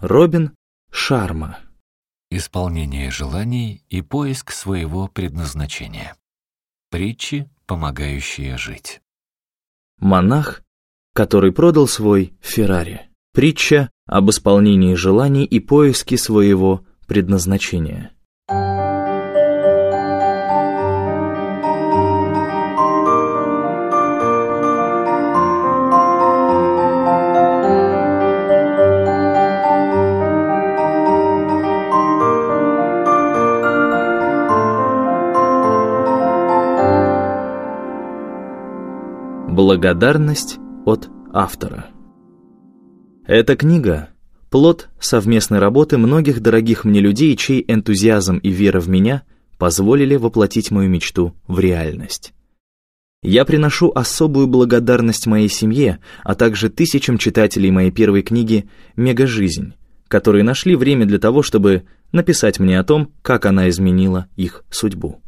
Робин Шарма. Исполнение желаний и поиск своего предназначения. Притчи, помогающие жить. Монах, который продал свой Феррари. Притча об исполнении желаний и поиске своего предназначения. Благодарность от автора. Эта книга — плод совместной работы многих дорогих мне людей, чей энтузиазм и вера в меня позволили воплотить мою мечту в реальность. Я приношу особую благодарность моей семье, а также тысячам читателей моей первой книги «Мегажизнь», которые нашли время для того, чтобы написать мне о том, как она изменила их судьбу.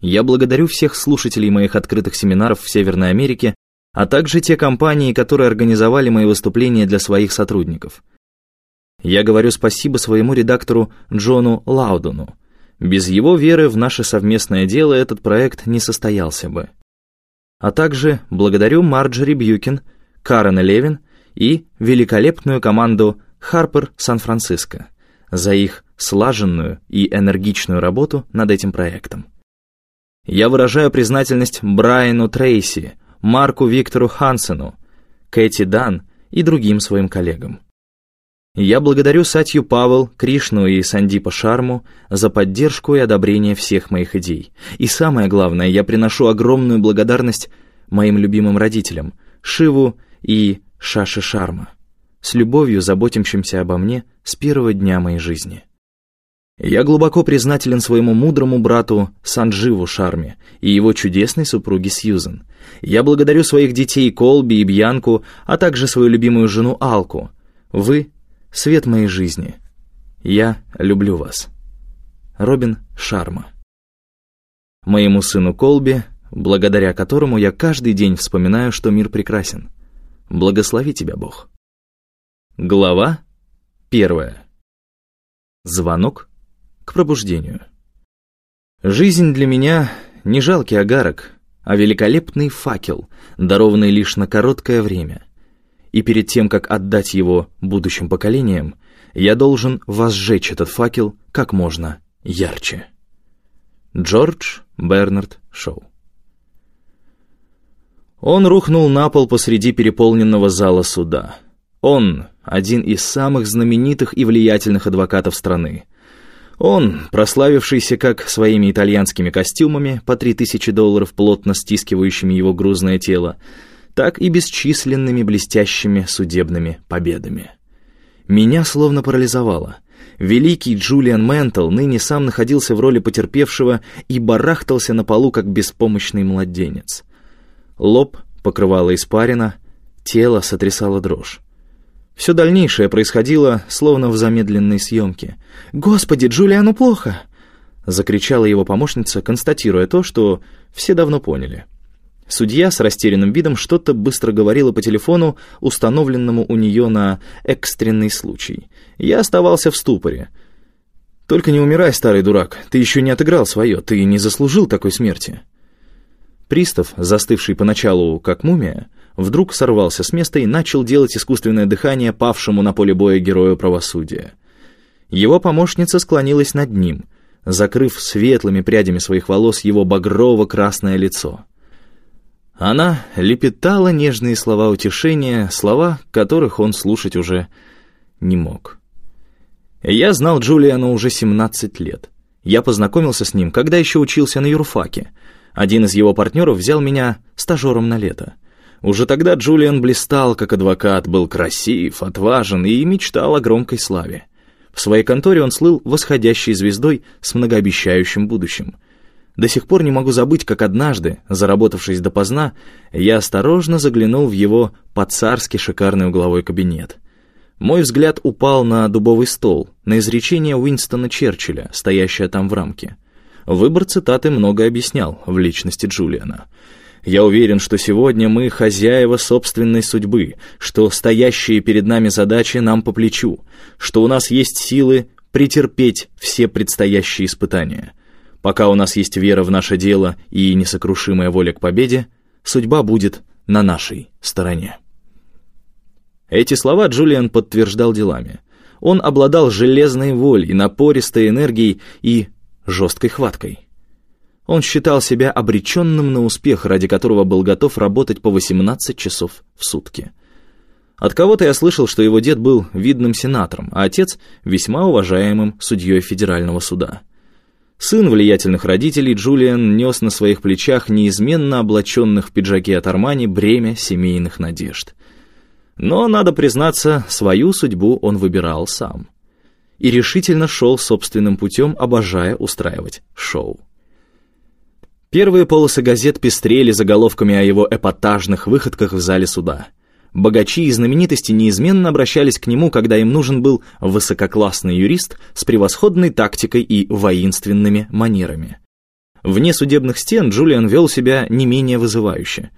Я благодарю всех слушателей моих открытых семинаров в Северной Америке, а также те компании, которые организовали мои выступления для своих сотрудников. Я говорю спасибо своему редактору Джону Лаудону. Без его веры в наше совместное дело этот проект не состоялся бы. А также благодарю Марджори Бьюкин, Карена Левин и великолепную команду Харпер Сан-Франциско за их слаженную и энергичную работу над этим проектом. Я выражаю признательность Брайану Трейси, Марку Виктору Хансену, Кэти Дан и другим своим коллегам. Я благодарю Сатью Павел, Кришну и Сандипа Шарму за поддержку и одобрение всех моих идей. И самое главное, я приношу огромную благодарность моим любимым родителям, Шиву и Шаши Шарма, с любовью заботящимся обо мне с первого дня моей жизни. Я глубоко признателен своему мудрому брату Сандживу Шарме и его чудесной супруге Сьюзен. Я благодарю своих детей Колби и Бьянку, а также свою любимую жену Алку. Вы — свет моей жизни. Я люблю вас. Робин Шарма. Моему сыну Колби, благодаря которому я каждый день вспоминаю, что мир прекрасен. Благослови тебя, Бог. Глава первая. Звонок к пробуждению. Жизнь для меня не жалкий агарок, а великолепный факел, дарованный лишь на короткое время. И перед тем, как отдать его будущим поколениям, я должен возжечь этот факел как можно ярче. Джордж Бернард Шоу Он рухнул на пол посреди переполненного зала суда. Он — один из самых знаменитых и влиятельных адвокатов страны — он, прославившийся как своими итальянскими костюмами по 3000 долларов, плотно стискивающими его грузное тело, так и бесчисленными блестящими судебными победами. Меня словно парализовало. Великий Джулиан Ментл ныне сам находился в роли потерпевшего и барахтался на полу, как беспомощный младенец. Лоб покрывала испарина, тело сотрясало дрожь. Все дальнейшее происходило, словно в замедленной съемке. «Господи, Джулиану плохо!» — закричала его помощница, констатируя то, что все давно поняли. Судья с растерянным видом что-то быстро говорила по телефону, установленному у нее на экстренный случай. Я оставался в ступоре. «Только не умирай, старый дурак, ты еще не отыграл свое, ты не заслужил такой смерти». Пристав, застывший поначалу как мумия, вдруг сорвался с места и начал делать искусственное дыхание павшему на поле боя герою правосудия. Его помощница склонилась над ним, закрыв светлыми прядями своих волос его багрово-красное лицо. Она лепетала нежные слова утешения, слова, которых он слушать уже не мог. Я знал Джулиана уже 17 лет. Я познакомился с ним, когда еще учился на юрфаке. Один из его партнеров взял меня стажером на лето. Уже тогда Джулиан блистал как адвокат, был красив, отважен и мечтал о громкой славе. В своей конторе он слыл восходящей звездой с многообещающим будущим. До сих пор не могу забыть, как однажды, заработавшись допоздна, я осторожно заглянул в его по-царски шикарный угловой кабинет. Мой взгляд упал на дубовый стол, на изречение Уинстона Черчилля, стоящее там в рамке. Выбор цитаты много объяснял в личности Джулиана — Я уверен, что сегодня мы хозяева собственной судьбы, что стоящие перед нами задачи нам по плечу, что у нас есть силы претерпеть все предстоящие испытания. Пока у нас есть вера в наше дело и несокрушимая воля к победе, судьба будет на нашей стороне. Эти слова Джулиан подтверждал делами. Он обладал железной волей, напористой энергией и жесткой хваткой. Он считал себя обреченным на успех, ради которого был готов работать по 18 часов в сутки. От кого-то я слышал, что его дед был видным сенатором, а отец — весьма уважаемым судьей федерального суда. Сын влиятельных родителей Джулиан нес на своих плечах неизменно облаченных в пиджаке от Армани бремя семейных надежд. Но, надо признаться, свою судьбу он выбирал сам. И решительно шел собственным путем, обожая устраивать шоу. Первые полосы газет пестрели заголовками о его эпатажных выходках в зале суда — Богачи и знаменитости неизменно обращались к нему, когда им нужен был высококлассный юрист с превосходной тактикой и воинственными манерами. Вне судебных стен Джулиан вел себя не менее вызывающе.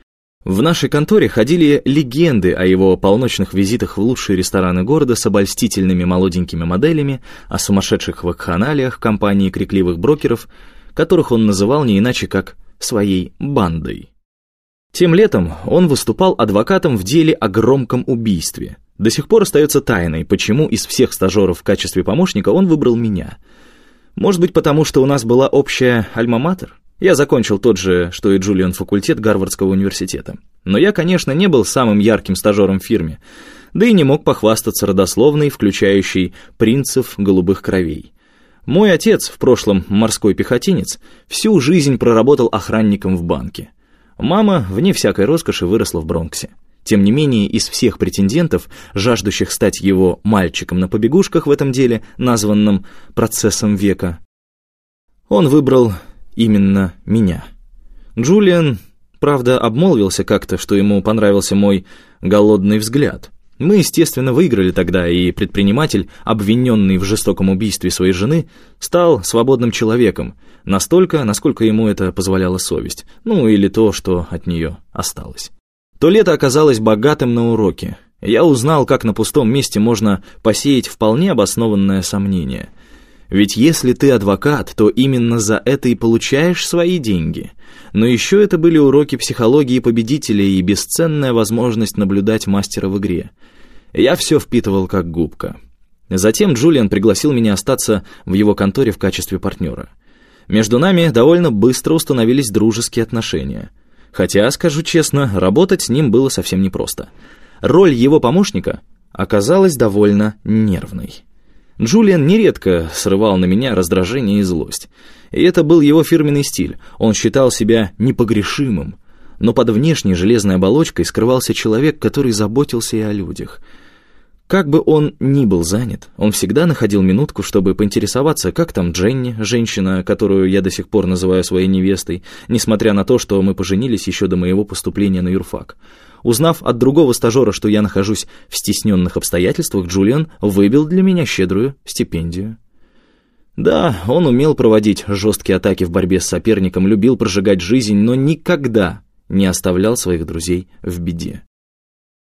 В нашей конторе ходили легенды о его полночных визитах в лучшие рестораны города с обольстительными молоденькими моделями, о сумасшедших вакханалиях компании крикливых брокеров, которых он называл не иначе как «своей бандой». Тем летом он выступал адвокатом в деле о громком убийстве. До сих пор остается тайной, почему из всех стажеров в качестве помощника он выбрал меня. Может быть, потому что у нас была общая альма-матер? Я закончил тот же, что и Джулиан, факультет Гарвардского университета. Но я, конечно, не был самым ярким стажером в фирме, да и не мог похвастаться родословной, включающей принцев голубых кровей. Мой отец, в прошлом морской пехотинец, всю жизнь проработал охранником в банке. Мама, вне всякой роскоши, выросла в Бронксе. Тем не менее, из всех претендентов, жаждущих стать его мальчиком на побегушках в этом деле, названном «процессом века», он выбрал именно меня. Джулиан, правда, обмолвился как-то, что ему понравился мой голодный взгляд — мы, естественно, выиграли тогда, и предприниматель, обвиненный в жестоком убийстве своей жены, стал свободным человеком, настолько, насколько ему это позволяла совесть, ну или то, что от нее осталось. То лето оказалось богатым на уроки. Я узнал, как на пустом месте можно посеять вполне обоснованное сомнение. Ведь если ты адвокат, то именно за это и получаешь свои деньги – но еще это были уроки психологии победителя и бесценная возможность наблюдать мастера в игре. Я все впитывал как губка. Затем Джулиан пригласил меня остаться в его конторе в качестве партнера. Между нами довольно быстро установились дружеские отношения. Хотя, скажу честно, работать с ним было совсем непросто. Роль его помощника оказалась довольно нервной. Джулиан нередко срывал на меня раздражение и злость. И это был его фирменный стиль. Он считал себя непогрешимым. Но под внешней железной оболочкой скрывался человек, который заботился и о людях. Как бы он ни был занят, он всегда находил минутку, чтобы поинтересоваться, как там Дженни, женщина, которую я до сих пор называю своей невестой, несмотря на то, что мы поженились еще до моего поступления на юрфак. Узнав от другого стажера, что я нахожусь в стесненных обстоятельствах, Джулиан выбил для меня щедрую стипендию. Да, он умел проводить жесткие атаки в борьбе с соперником, любил прожигать жизнь, но никогда не оставлял своих друзей в беде.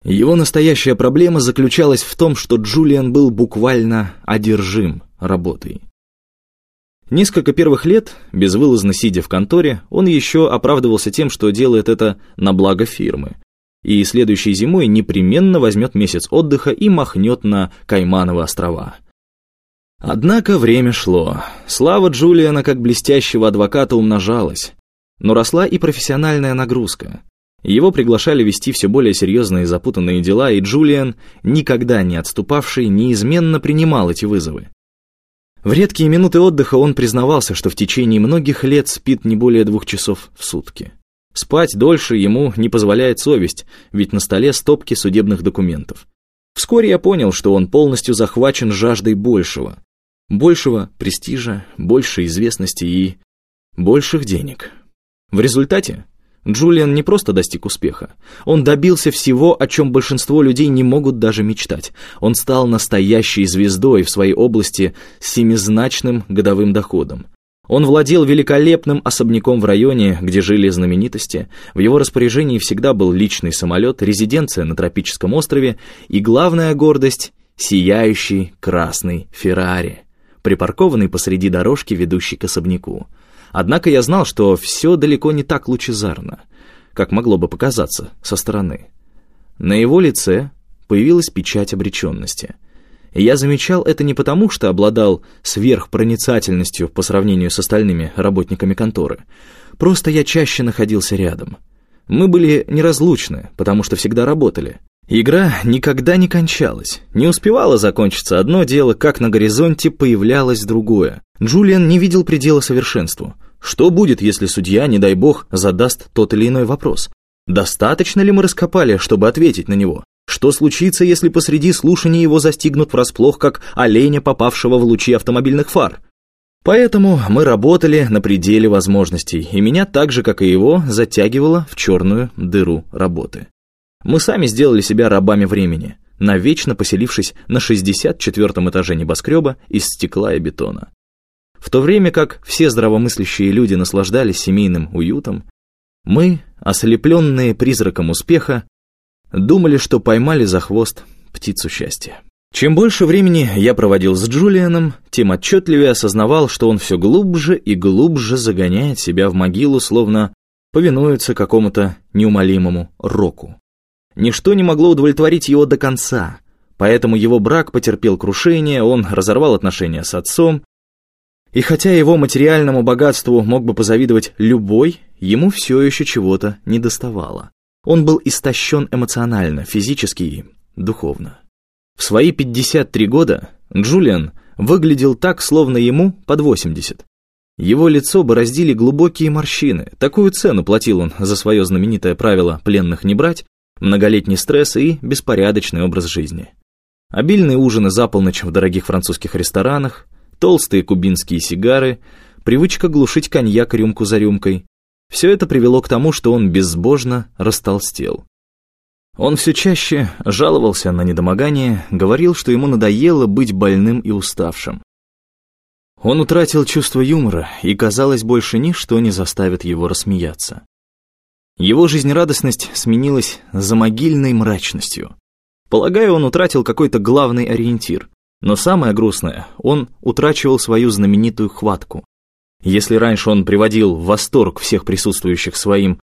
Его настоящая проблема заключалась в том, что Джулиан был буквально одержим работой. Несколько первых лет, безвылазно сидя в конторе, он еще оправдывался тем, что делает это на благо фирмы, и следующей зимой непременно возьмет месяц отдыха и махнет на Каймановы острова. Однако время шло. Слава Джулиана как блестящего адвоката умножалась. Но росла и профессиональная нагрузка. Его приглашали вести все более серьезные и запутанные дела, и Джулиан, никогда не отступавший, неизменно принимал эти вызовы. В редкие минуты отдыха он признавался, что в течение многих лет спит не более двух часов в сутки. Спать дольше ему не позволяет совесть, ведь на столе стопки судебных документов. Вскоре я понял, что он полностью захвачен жаждой большего, большего престижа, большей известности и больших денег. В результате Джулиан не просто достиг успеха. Он добился всего, о чем большинство людей не могут даже мечтать. Он стал настоящей звездой в своей области с семизначным годовым доходом. Он владел великолепным особняком в районе, где жили знаменитости, в его распоряжении всегда был личный самолет, резиденция на тропическом острове и главная гордость — сияющий красный Феррари, припаркованный посреди дорожки, ведущей к особняку. Однако я знал, что все далеко не так лучезарно, как могло бы показаться со стороны. На его лице появилась печать обреченности. И я замечал это не потому, что обладал сверхпроницательностью по сравнению с остальными работниками конторы. Просто я чаще находился рядом. Мы были неразлучны, потому что всегда работали. Игра никогда не кончалась. Не успевало закончиться одно дело, как на горизонте появлялось другое. Джулиан не видел предела совершенству. Что будет, если судья, не дай бог, задаст тот или иной вопрос? Достаточно ли мы раскопали, чтобы ответить на него? Что случится, если посреди слушания его застигнут врасплох, как оленя, попавшего в лучи автомобильных фар? Поэтому мы работали на пределе возможностей, и меня так же, как и его, затягивало в черную дыру работы. Мы сами сделали себя рабами времени, навечно поселившись на 64-м этаже небоскреба из стекла и бетона. В то время как все здравомыслящие люди наслаждались семейным уютом, мы, ослепленные призраком успеха, думали, что поймали за хвост птицу счастья. Чем больше времени я проводил с Джулианом, тем отчетливее осознавал, что он все глубже и глубже загоняет себя в могилу, словно повинуется какому-то неумолимому року. Ничто не могло удовлетворить его до конца, поэтому его брак потерпел крушение, он разорвал отношения с отцом, и хотя его материальному богатству мог бы позавидовать любой, ему все еще чего-то недоставало. Он был истощен эмоционально, физически и духовно. В свои 53 года Джулиан выглядел так, словно ему под 80. Его лицо бороздили глубокие морщины, такую цену платил он за свое знаменитое правило «пленных не брать», многолетний стресс и беспорядочный образ жизни. Обильные ужины за полночь в дорогих французских ресторанах, толстые кубинские сигары, привычка глушить коньяк рюмку за рюмкой. Все это привело к тому, что он безбожно растолстел. Он все чаще жаловался на недомогание, говорил, что ему надоело быть больным и уставшим. Он утратил чувство юмора, и, казалось, больше ничто не заставит его рассмеяться. Его жизнерадостность сменилась замогильной мрачностью. Полагаю, он утратил какой-то главный ориентир. Но самое грустное, он утрачивал свою знаменитую хватку. Если раньше он приводил в восторг всех присутствующих своим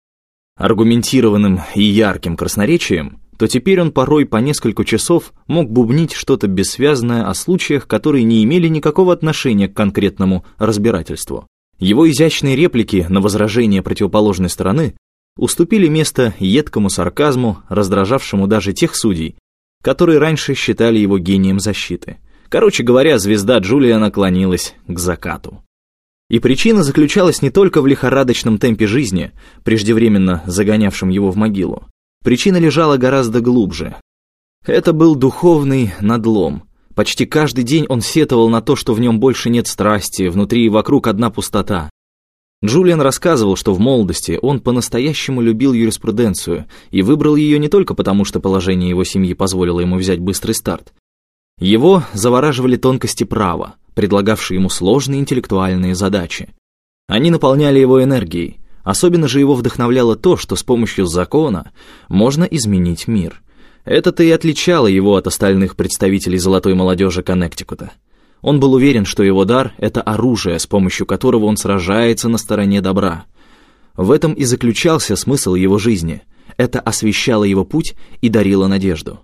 аргументированным и ярким красноречием, то теперь он порой по несколько часов мог бубнить что-то бессвязное о случаях, которые не имели никакого отношения к конкретному разбирательству. Его изящные реплики на возражение противоположной стороны уступили место едкому сарказму, раздражавшему даже тех судей, которые раньше считали его гением защиты. Короче говоря, звезда Джулия наклонилась к закату. И причина заключалась не только в лихорадочном темпе жизни, преждевременно загонявшем его в могилу. Причина лежала гораздо глубже. Это был духовный надлом. Почти каждый день он сетовал на то, что в нем больше нет страсти, внутри и вокруг одна пустота. Джулиан рассказывал, что в молодости он по-настоящему любил юриспруденцию и выбрал ее не только потому, что положение его семьи позволило ему взять быстрый старт, его завораживали тонкости права, предлагавшие ему сложные интеллектуальные задачи. Они наполняли его энергией, особенно же его вдохновляло то, что с помощью закона можно изменить мир. Это-то и отличало его от остальных представителей золотой молодежи Коннектикута. Он был уверен, что его дар — это оружие, с помощью которого он сражается на стороне добра. В этом и заключался смысл его жизни. Это освещало его путь и дарило надежду.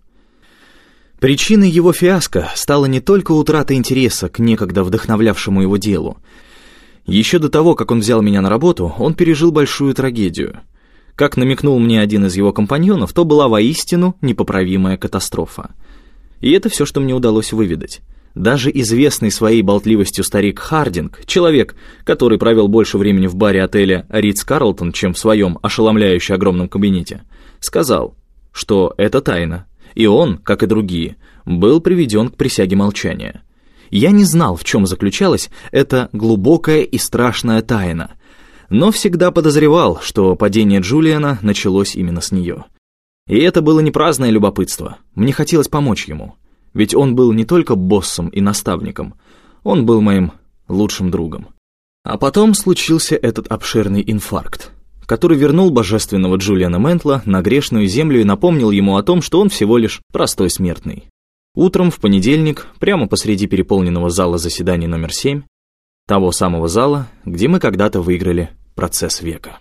Причиной его фиаско стала не только утрата интереса к некогда вдохновлявшему его делу. Еще до того, как он взял меня на работу, он пережил большую трагедию. Как намекнул мне один из его компаньонов, то была воистину непоправимая катастрофа. И это все, что мне удалось выведать. Даже известный своей болтливостью старик Хардинг, человек, который провел больше времени в баре отеля Ридс Карлтон, чем в своем ошеломляюще огромном кабинете, сказал, что это тайна, и он, как и другие, был приведен к присяге молчания. Я не знал, в чем заключалась эта глубокая и страшная тайна, но всегда подозревал, что падение Джулиана началось именно с нее. И это было не праздное любопытство, мне хотелось помочь ему, ведь он был не только боссом и наставником, он был моим лучшим другом. А потом случился этот обширный инфаркт, который вернул божественного Джулиана Ментла на грешную землю и напомнил ему о том, что он всего лишь простой смертный. Утром в понедельник, прямо посреди переполненного зала заседаний номер 7, того самого зала, где мы когда-то выиграли процесс века.